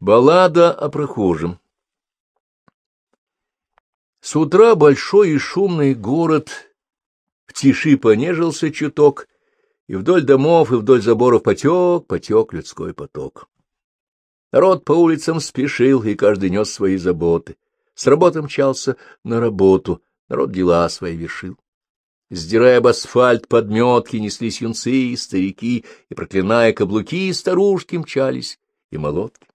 Баллада о прохожем С утра большой и шумный город в тиши понежился чуток, и вдоль домов и вдоль заборов потек, потек людской поток. Народ по улицам спешил, и каждый нес свои заботы. С работы мчался на работу, народ дела свои вершил. Сдирая об асфальт подметки, неслись юнцы и старики, и, проклиная каблуки, старушки мчались и молотки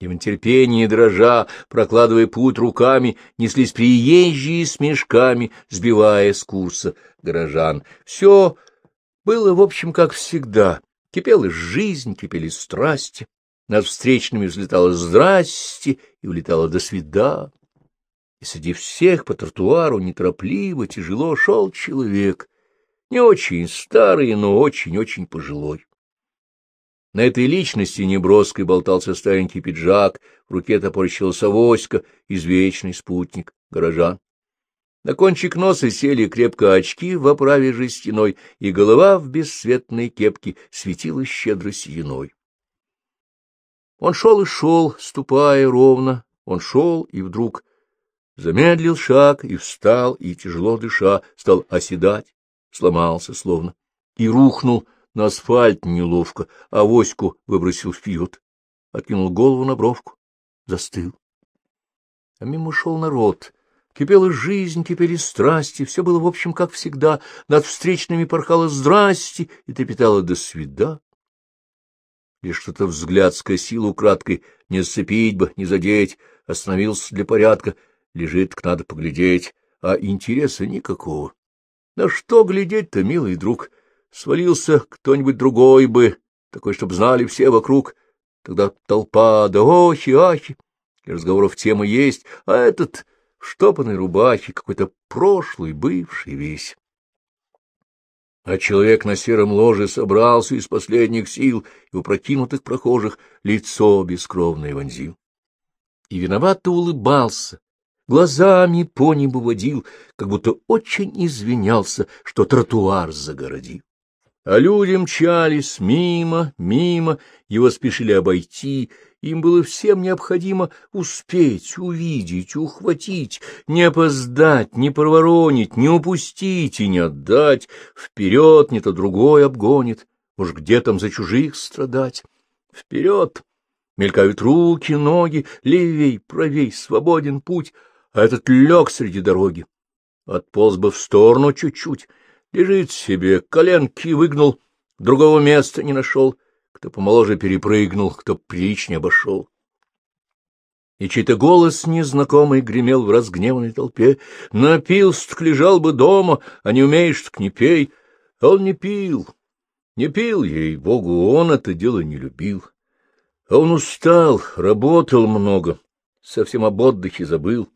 и в нетерпении дрожа, прокладывая путь руками, неслись приезжие с мешками, сбивая с курса горожан. Все было, в общем, как всегда. Кипела жизнь, кипели страсти. Над встречными взлетало «здрасте» и улетало «до свида». И среди всех по тротуару неторопливо, тяжело шел человек, не очень старый, но очень-очень пожилой. На этой личности неброской болтался старенький пиджак, в руке топорщился авоська, извечный спутник, горожан. На кончик носа сели крепко очки в оправе жестяной, и голова в бесцветной кепке светила щедро сияной. Он шел и шел, ступая ровно, он шел и вдруг замедлил шаг и встал, и, тяжело дыша, стал оседать, сломался словно, и рухнул, на асфальт неловко, а авоську выбросил вперед, откинул голову на бровку, застыл. А мимо шел народ. Кипела жизнь, кипели страсти, все было, в общем, как всегда. Над встречными порхало «здрасте» и трепетало «до свида». Лишь что-то взгляд скосил украдкой, не сцепить бы, не задеть, остановился для порядка, лежит, к надо поглядеть, а интереса никакого. На что глядеть-то, милый друг? Свалился кто-нибудь другой бы, такой, чтобы знали все вокруг. Тогда толпа, да охи-ахи, и разговоров темы есть, а этот в штопанной рубахе какой-то прошлый, бывший весь. А человек на сером ложе собрался из последних сил и у прокинутых прохожих лицо бескровное вонзил. И виновато улыбался, глазами по небу водил, как будто очень извинялся, что тротуар загородил. А люди мчались мимо, мимо, его спешили обойти, им было всем необходимо успеть, увидеть, ухватить, не опоздать, не проворонить, не упустить и не отдать, вперед не то другой обгонит, уж где там за чужих страдать. Вперед! Мелькают руки, ноги, левей, правей, свободен путь, а этот лег среди дороги. Отполз бы в сторону чуть-чуть, Лежит себе, коленки выгнул, другого места не нашел, кто помоложе перепрыгнул, кто приличнее обошел. И чей-то голос незнакомый гремел в разгневанной толпе. Напился, так лежал бы дома, а не умеешь, так не пей. Он не пил, не пил, ей-богу, он это дело не любил. Он устал, работал много, совсем об отдыхе забыл.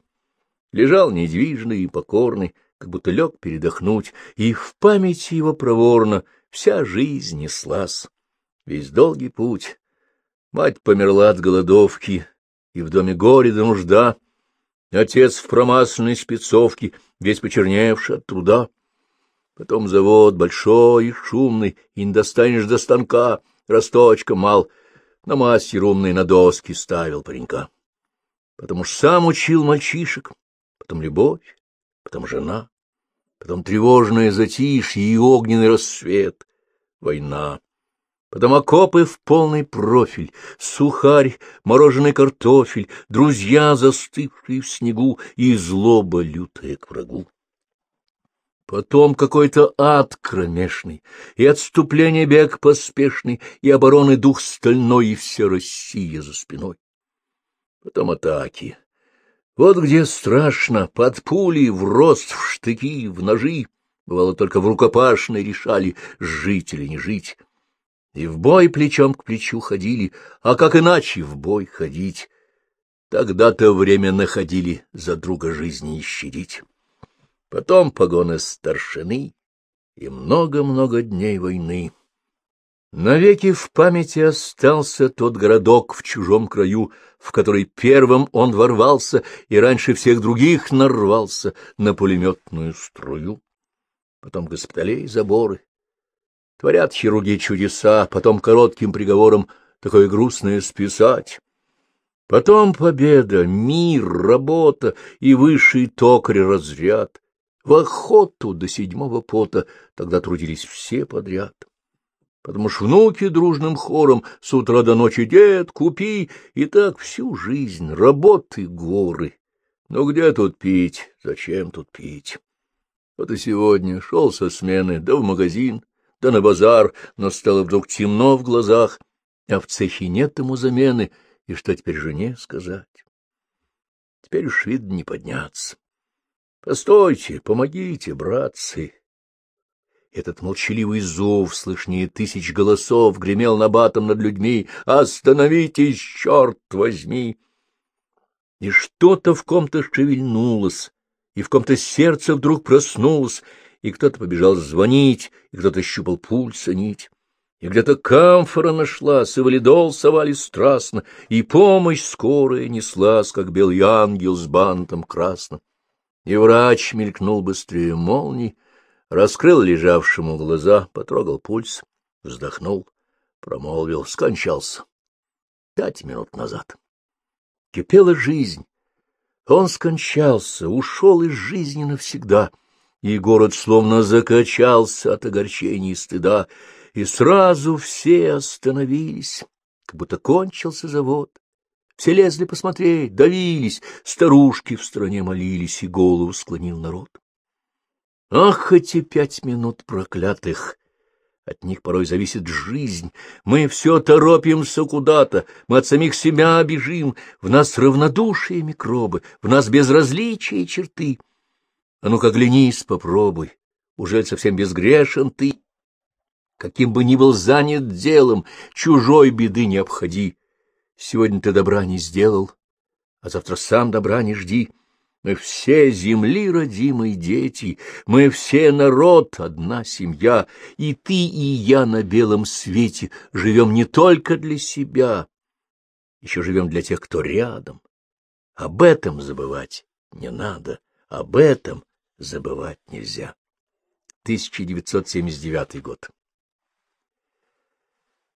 Лежал недвижный и покорный, как будто лег передохнуть, и в памяти его проворно вся жизнь неслась. Весь долгий путь. Мать померла от голодовки, и в доме горе да нужда. Отец в промасленной спецовке, весь почерневший от труда. Потом завод большой и шумный, и не достанешь до станка, росточка мал, на мастер умный на доски ставил паренька. Потом уж сам учил мальчишек, потом любовь, потом жена, потом тревожное затишье и огненный рассвет, война, потом окопы в полный профиль, сухарь, мороженый картофель, друзья, застывшие в снегу, и злоба лютая к врагу. Потом какой-то ад кромешный, и отступление бег поспешный, и обороны дух стальной, и вся Россия за спиной. Потом атаки, вот где страшно, под пули, в рост, в штыки, в ножи. Бывало, только в рукопашной решали, жить или не жить. И в бой плечом к плечу ходили, а как иначе в бой ходить? Тогда-то время находили за друга жизни щадить. Потом погоны старшины и много-много дней войны. Навеки в памяти остался тот городок в чужом краю, в который первым он ворвался и раньше всех других нарвался на пулеметную струю. Потом госпиталей заборы. Творят хирурги чудеса, потом коротким приговором такое грустное списать. Потом победа, мир, работа и высший токарь разряд. В охоту до седьмого пота тогда трудились все подряд. Потому что внуки дружным хором с утра до ночи «Дед, купи!» И так всю жизнь, работы горы. Но где тут пить? Зачем тут пить? Вот и сегодня шел со смены, да в магазин, да на базар, но стало вдруг темно в глазах, а в цехе нет ему замены, и что теперь жене сказать? Теперь уж, не подняться. Постойте, помогите, братцы. Этот молчаливый зов, слышнее тысяч голосов, гремел набатом над людьми. «Остановитесь, черт возьми!» И что-то в ком-то шевельнулось, и в ком-то сердце вдруг проснулось, и кто-то побежал звонить, и кто-то щупал пульса нить. И где-то камфора нашлась, и валидол совали страстно, и помощь скорая неслась, как белый ангел с бантом красным. И врач мелькнул быстрее молний, раскрыл лежавшему глаза, потрогал пульс, вздохнул, промолвил, скончался. Пять минут назад. Кипела жизнь. Он скончался, ушел из жизни навсегда, и город словно закачался от огорчения и стыда, и сразу все остановились, как будто кончился завод. Все лезли посмотреть, давились, старушки в стране молились, и голову склонил народ. Ах, эти пять минут проклятых! От них порой зависит жизнь. Мы все торопимся куда-то, мы от самих себя бежим, в нас равнодушие микробы, в нас безразличие черты. А ну-ка, глянись, попробуй, уже совсем безгрешен ты. Каким бы ни был занят делом, чужой беды не обходи. Сегодня ты добра не сделал, а завтра сам добра не жди. Мы все земли родимые дети, мы все народ, одна семья, и ты, и я на белом свете живем не только для себя, еще живем для тех, кто рядом. Об этом забывать не надо, об этом забывать нельзя. 1979 год.